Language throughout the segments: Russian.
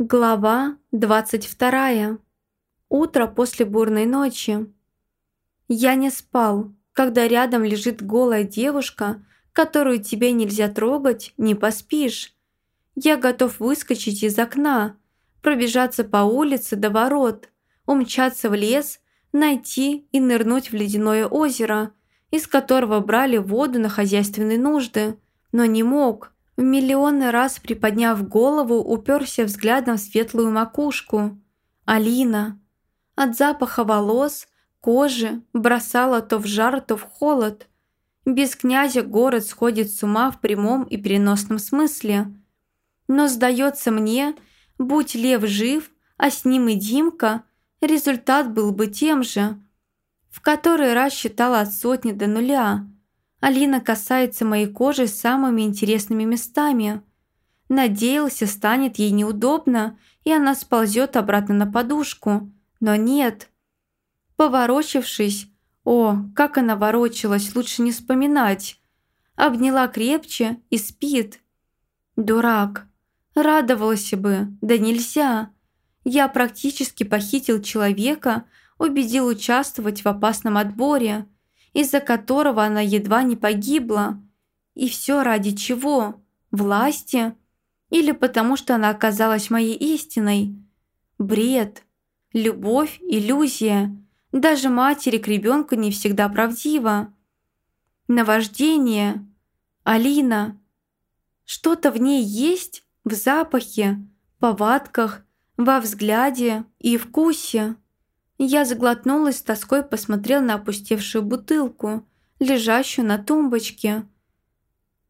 Глава 22. Утро после бурной ночи. Я не спал, когда рядом лежит голая девушка, которую тебе нельзя трогать, не поспишь. Я готов выскочить из окна, пробежаться по улице до ворот, умчаться в лес, найти и нырнуть в ледяное озеро, из которого брали воду на хозяйственные нужды, но не мог – в миллионный раз приподняв голову, уперся взглядом в светлую макушку. Алина. От запаха волос, кожи бросала то в жар, то в холод. Без князя город сходит с ума в прямом и переносном смысле. Но, сдается мне, будь Лев жив, а с ним и Димка, результат был бы тем же. В который раз считала от сотни до нуля – Алина касается моей кожи самыми интересными местами. Надеялся, станет ей неудобно, и она сползет обратно на подушку. Но нет. Поворочившись, о, как она ворочалась, лучше не вспоминать. Обняла крепче и спит. Дурак. Радовался бы, да нельзя. Я практически похитил человека, убедил участвовать в опасном отборе – из-за которого она едва не погибла. И все ради чего? Власти? Или потому что она оказалась моей истиной? Бред. Любовь – иллюзия. Даже матери к ребенку не всегда правдива. Наваждение. Алина. Что-то в ней есть в запахе, повадках, во взгляде и вкусе. Я заглотнула с тоской посмотрел на опустевшую бутылку, лежащую на тумбочке.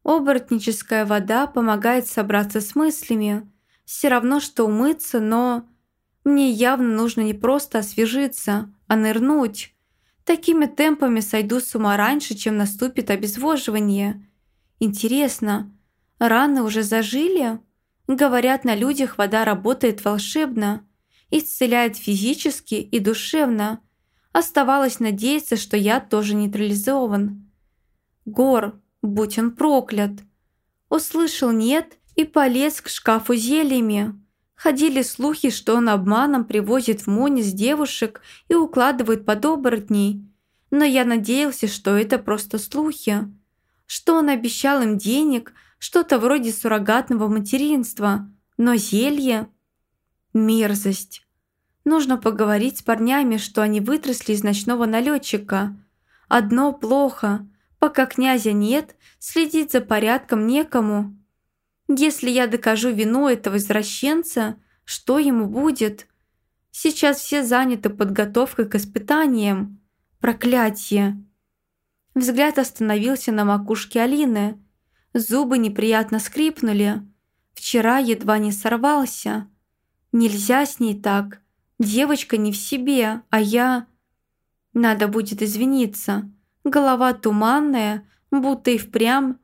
Оборотническая вода помогает собраться с мыслями. Все равно, что умыться, но... Мне явно нужно не просто освежиться, а нырнуть. Такими темпами сойду с ума раньше, чем наступит обезвоживание. Интересно, раны уже зажили? Говорят, на людях вода работает волшебно исцеляет физически и душевно. Оставалось надеяться, что я тоже нейтрализован. Гор, будь он проклят. Услышал «нет» и полез к шкафу зельями. Ходили слухи, что он обманом привозит в Мунис девушек и укладывает под оборотней. Но я надеялся, что это просто слухи. Что он обещал им денег, что-то вроде суррогатного материнства. Но зелье... Мерзость. Нужно поговорить с парнями, что они вытросли из ночного налетчика. Одно плохо. Пока князя нет, следить за порядком некому. Если я докажу вину этого извращенца, что ему будет? Сейчас все заняты подготовкой к испытаниям. Проклятие. Взгляд остановился на макушке Алины. Зубы неприятно скрипнули. Вчера едва не сорвался. Нельзя с ней так. Девочка не в себе, а я... Надо будет извиниться. Голова туманная, будто и впрямь...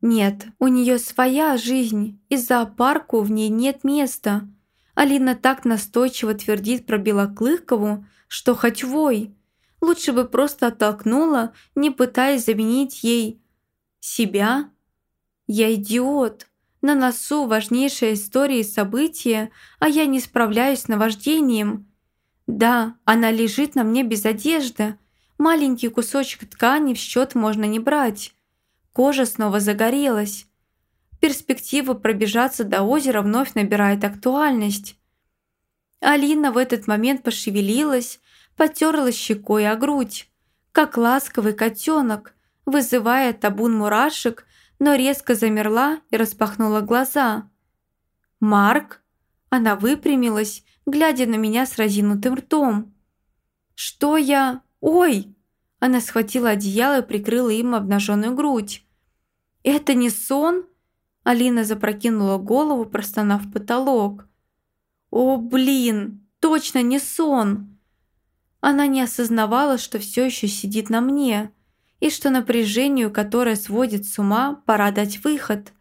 Нет, у нее своя жизнь, и зоопарку в ней нет места. Алина так настойчиво твердит про Белоклыкову, что хоть вой. Лучше бы просто оттолкнула, не пытаясь заменить ей... себя. Я идиот. На носу важнейшая история и события, а я не справляюсь с наваждением. Да, она лежит на мне без одежды. Маленький кусочек ткани в счет можно не брать. Кожа снова загорелась. Перспектива пробежаться до озера вновь набирает актуальность. Алина в этот момент пошевелилась, потерла щекой о грудь, как ласковый котенок, вызывая табун мурашек но резко замерла и распахнула глаза. «Марк?» Она выпрямилась, глядя на меня с разинутым ртом. «Что я? Ой!» Она схватила одеяло и прикрыла им обнаженную грудь. «Это не сон?» Алина запрокинула голову, простонав потолок. «О, блин! Точно не сон!» Она не осознавала, что все еще сидит на мне – и что напряжению, которое сводит с ума, пора дать выход.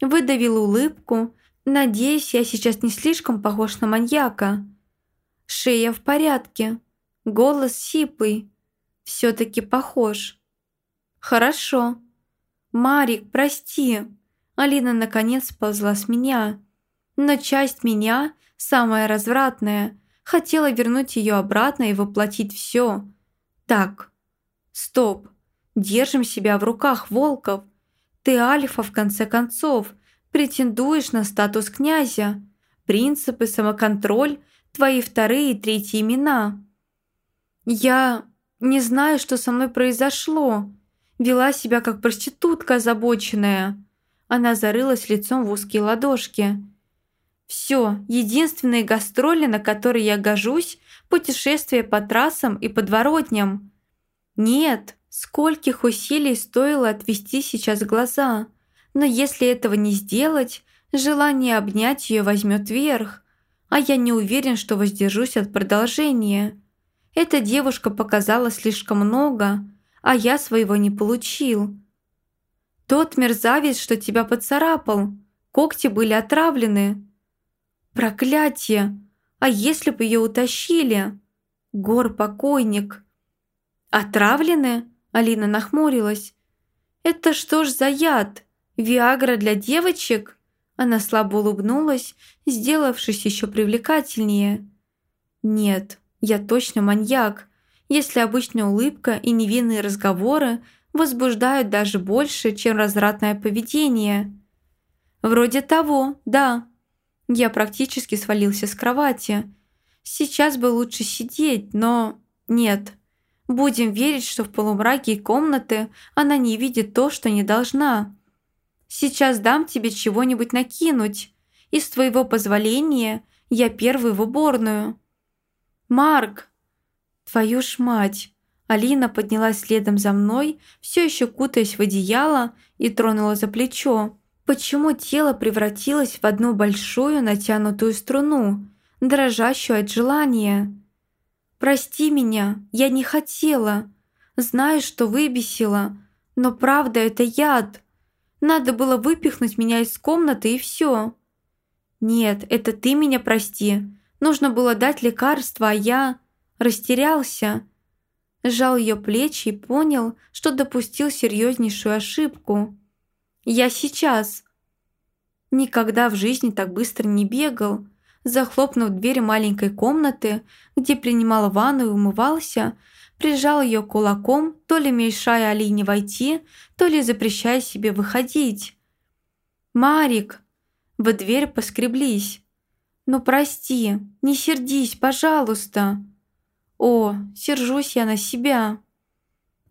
Выдавил улыбку, надеюсь, я сейчас не слишком похож на маньяка. Шея в порядке, голос сиплый, все-таки похож. Хорошо. Марик, прости. Алина наконец сползла с меня. Но часть меня, самая развратная, хотела вернуть ее обратно и воплотить все. Так, стоп, держим себя в руках, Волков. Ты альфа, в конце концов, претендуешь на статус князя. Принципы, самоконтроль, твои вторые и третьи имена. Я не знаю, что со мной произошло. Вела себя как проститутка озабоченная. Она зарылась лицом в узкие ладошки. Все, единственные гастроли, на которые я гожусь, путешествия по трассам и подворотням. Нет, скольких усилий стоило отвести сейчас глаза. Но если этого не сделать, желание обнять ее возьмет верх. А я не уверен, что воздержусь от продолжения. Эта девушка показала слишком много, а я своего не получил. Тот мерзавец, что тебя поцарапал, когти были отравлены. Проклятие! А если бы ее утащили? Гор-покойник. Отравлены? Алина нахмурилась. Это что ж за яд? Виагра для девочек? Она слабо улыбнулась, сделавшись еще привлекательнее. Нет, я точно маньяк, если обычная улыбка и невинные разговоры возбуждают даже больше, чем развратное поведение. Вроде того, да. Я практически свалился с кровати. Сейчас бы лучше сидеть, но нет. Будем верить, что в полумраке комнаты она не видит то, что не должна. Сейчас дам тебе чего-нибудь накинуть. и с твоего позволения я первый в уборную. Марк! Твою ж мать! Алина поднялась следом за мной, все еще кутаясь в одеяло и тронула за плечо. Почему тело превратилось в одну большую натянутую струну, дрожащую от желания? «Прости меня, я не хотела. Знаю, что выбесила, но правда это яд. Надо было выпихнуть меня из комнаты и все». «Нет, это ты меня прости. Нужно было дать лекарство, а я...» Растерялся сжал ее плечи и понял, что допустил серьезнейшую ошибку. «Я сейчас!» Никогда в жизни так быстро не бегал. Захлопнув дверь маленькой комнаты, где принимал ванну и умывался, прижал ее кулаком, то ли мешая Алине войти, то ли запрещая себе выходить. «Марик!» В дверь поскреблись. «Ну прости, не сердись, пожалуйста!» О, сержусь я на себя.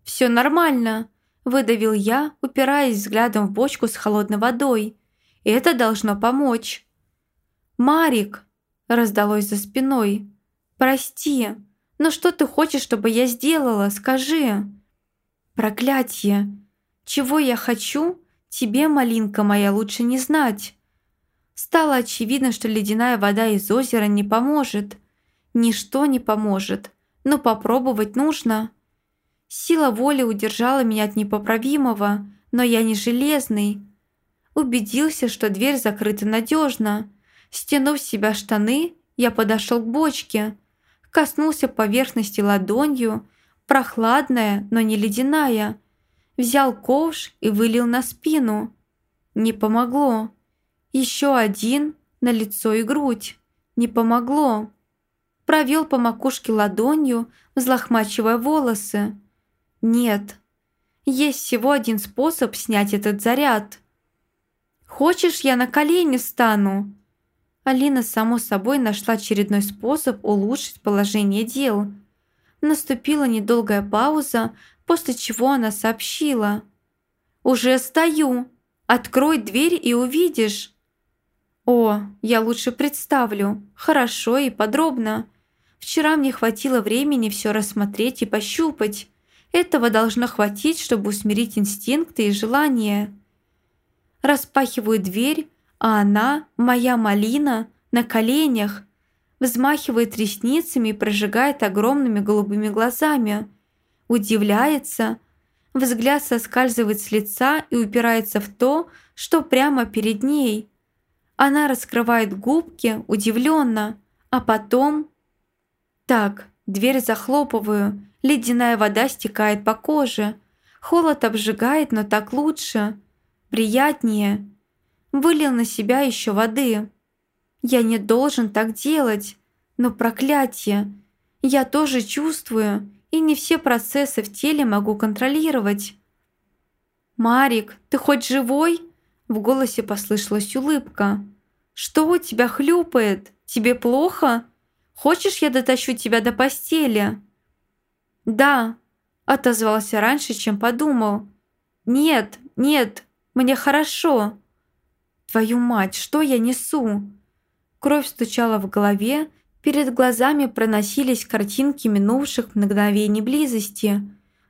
Все нормально, выдавил я, упираясь взглядом в бочку с холодной водой. Это должно помочь. Марик, раздалось за спиной. Прости, но что ты хочешь, чтобы я сделала, скажи. Проклятие. Чего я хочу, тебе, малинка моя, лучше не знать. Стало очевидно, что ледяная вода из озера не поможет. Ничто не поможет но попробовать нужно. Сила воли удержала меня от непоправимого, но я не железный. Убедился, что дверь закрыта надежно. Стянув себя штаны, я подошел к бочке, коснулся поверхности ладонью, прохладная, но не ледяная. Взял ковш и вылил на спину. Не помогло. Еще один на лицо и грудь. Не помогло провел по макушке ладонью, взлохмачивая волосы. «Нет, есть всего один способ снять этот заряд. Хочешь, я на колени встану?» Алина, само собой, нашла очередной способ улучшить положение дел. Наступила недолгая пауза, после чего она сообщила. «Уже стою. Открой дверь и увидишь». «О, я лучше представлю. Хорошо и подробно. Вчера мне хватило времени все рассмотреть и пощупать. Этого должно хватить, чтобы усмирить инстинкты и желания. Распахиваю дверь, а она, моя малина, на коленях, взмахивает ресницами и прожигает огромными голубыми глазами. Удивляется. Взгляд соскальзывает с лица и упирается в то, что прямо перед ней. Она раскрывает губки удивленно, а потом так, дверь захлопываю, ледяная вода стекает по коже. Холод обжигает, но так лучше. Приятнее. Вылил на себя еще воды. Я не должен так делать. Но проклятие. Я тоже чувствую, и не все процессы в теле могу контролировать. «Марик, ты хоть живой?» В голосе послышалась улыбка. «Что у тебя хлюпает? Тебе плохо? Хочешь, я дотащу тебя до постели?» «Да», – отозвался раньше, чем подумал. «Нет, нет, мне хорошо». «Твою мать, что я несу?» Кровь стучала в голове, перед глазами проносились картинки минувших мгновений близости.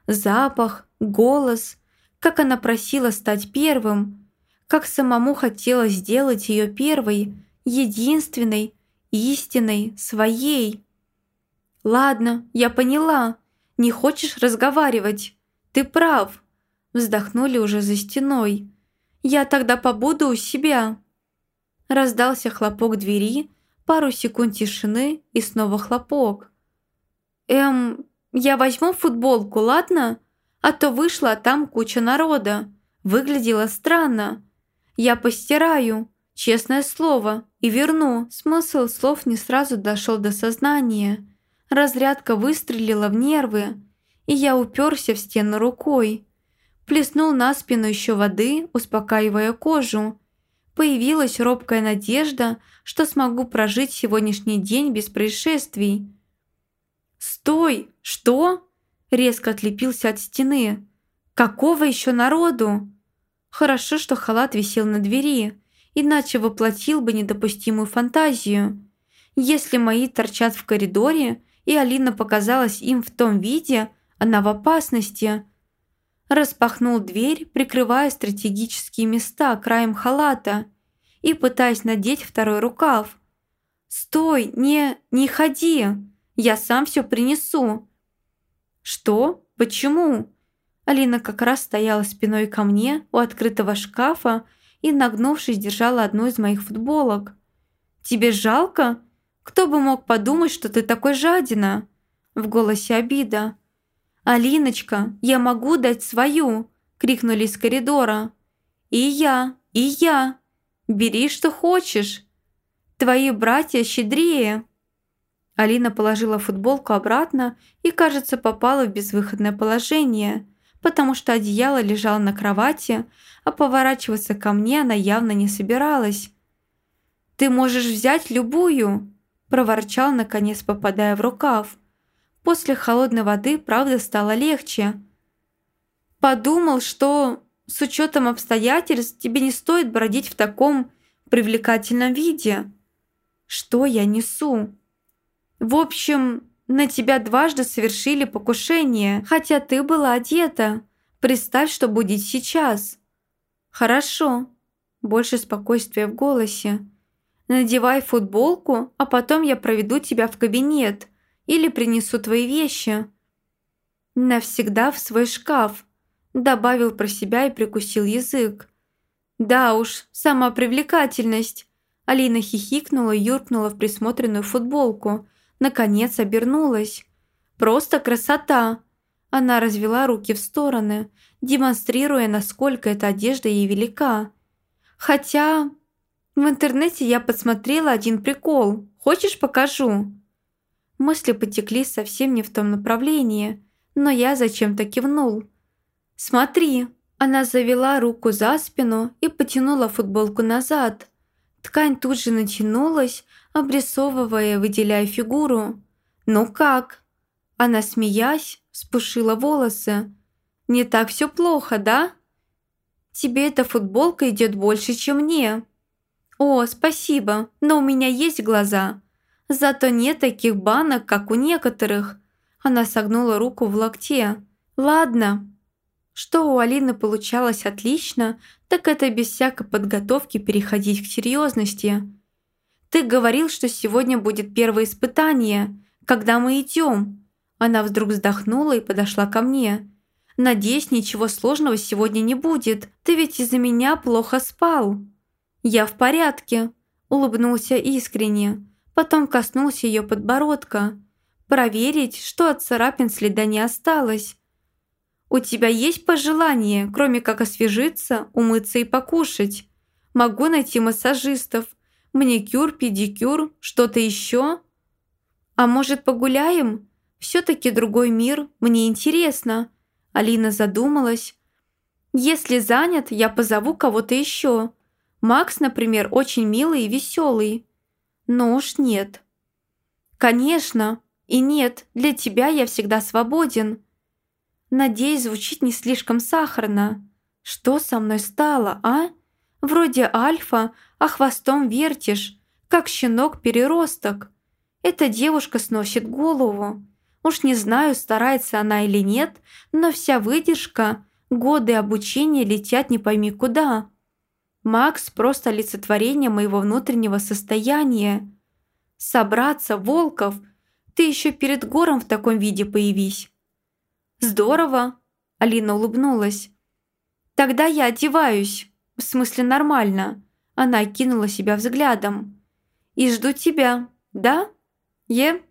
Запах, голос, как она просила стать первым, как самому хотела сделать ее первой, единственной, истинной, своей. «Ладно, я поняла. Не хочешь разговаривать? Ты прав!» Вздохнули уже за стеной. «Я тогда побуду у себя!» Раздался хлопок двери, пару секунд тишины и снова хлопок. «Эм, я возьму футболку, ладно? А то вышла, а там куча народа. Выглядело странно. Я постираю, честное слово, и верну». Смысл слов не сразу дошел до сознания. Разрядка выстрелила в нервы, и я уперся в стену рукой. Плеснул на спину еще воды, успокаивая кожу. Появилась робкая надежда, что смогу прожить сегодняшний день без происшествий. «Стой! Что?» Резко отлепился от стены. «Какого еще народу?» Хорошо, что халат висел на двери, иначе воплотил бы недопустимую фантазию. Если мои торчат в коридоре, и Алина показалась им в том виде, она в опасности. Распахнул дверь, прикрывая стратегические места краем халата и пытаясь надеть второй рукав. «Стой! Не... не ходи! Я сам все принесу!» «Что? Почему?» Алина как раз стояла спиной ко мне у открытого шкафа и, нагнувшись, держала одну из моих футболок. «Тебе жалко? Кто бы мог подумать, что ты такой жадина?» В голосе обида. «Алиночка, я могу дать свою!» – крикнули из коридора. «И я, и я! Бери, что хочешь! Твои братья щедрее!» Алина положила футболку обратно и, кажется, попала в безвыходное положение, потому что одеяло лежало на кровати, а поворачиваться ко мне она явно не собиралась. «Ты можешь взять любую!» – проворчал, наконец попадая в рукав. После холодной воды, правда, стало легче. «Подумал, что с учетом обстоятельств тебе не стоит бродить в таком привлекательном виде. Что я несу?» В общем, на тебя дважды совершили покушение, хотя ты была одета. Представь, что будет сейчас. Хорошо. Больше спокойствия в голосе. Надевай футболку, а потом я проведу тебя в кабинет или принесу твои вещи. Навсегда в свой шкаф. Добавил про себя и прикусил язык. Да уж, сама привлекательность. Алина хихикнула и юркнула в присмотренную футболку – наконец обернулась. «Просто красота!» Она развела руки в стороны, демонстрируя, насколько эта одежда ей велика. «Хотя...» В интернете я подсмотрела один прикол. Хочешь, покажу?» Мысли потекли совсем не в том направлении, но я зачем-то кивнул. «Смотри!» Она завела руку за спину и потянула футболку назад. Ткань тут же натянулась, обрисовывая, выделяя фигуру. «Ну как?» Она, смеясь, спушила волосы. «Не так все плохо, да?» «Тебе эта футболка идет больше, чем мне». «О, спасибо, но у меня есть глаза. Зато нет таких банок, как у некоторых». Она согнула руку в локте. «Ладно». Что у Алины получалось отлично, так это без всякой подготовки переходить к серьезности – ты говорил, что сегодня будет первое испытание. Когда мы идем?» Она вдруг вздохнула и подошла ко мне. «Надеюсь, ничего сложного сегодня не будет. Ты ведь из-за меня плохо спал». «Я в порядке», – улыбнулся искренне. Потом коснулся ее подбородка. «Проверить, что от царапин следа не осталось». «У тебя есть пожелание, кроме как освежиться, умыться и покушать? Могу найти массажистов. Маникюр, педикюр, что-то еще? А может, погуляем? Все-таки другой мир, мне интересно. Алина задумалась. Если занят, я позову кого-то еще. Макс, например, очень милый и веселый. Но уж нет. Конечно. И нет, для тебя я всегда свободен. Надеюсь, звучит не слишком сахарно. Что со мной стало, а? Вроде альфа, а хвостом вертишь, как щенок-переросток. Эта девушка сносит голову. Уж не знаю, старается она или нет, но вся выдержка, годы обучения летят не пойми куда. Макс просто олицетворение моего внутреннего состояния. Собраться, Волков, ты еще перед гором в таком виде появись. Здорово, Алина улыбнулась. Тогда я одеваюсь, в смысле нормально. Она кинула себя взглядом. И жду тебя, да? Е?